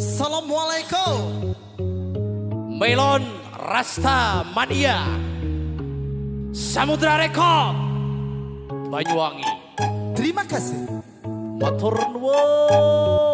Assalamualaikum. Melon Rasta Mania Samudra Rekod Banyuwangi Terima kasih. Matur nuwun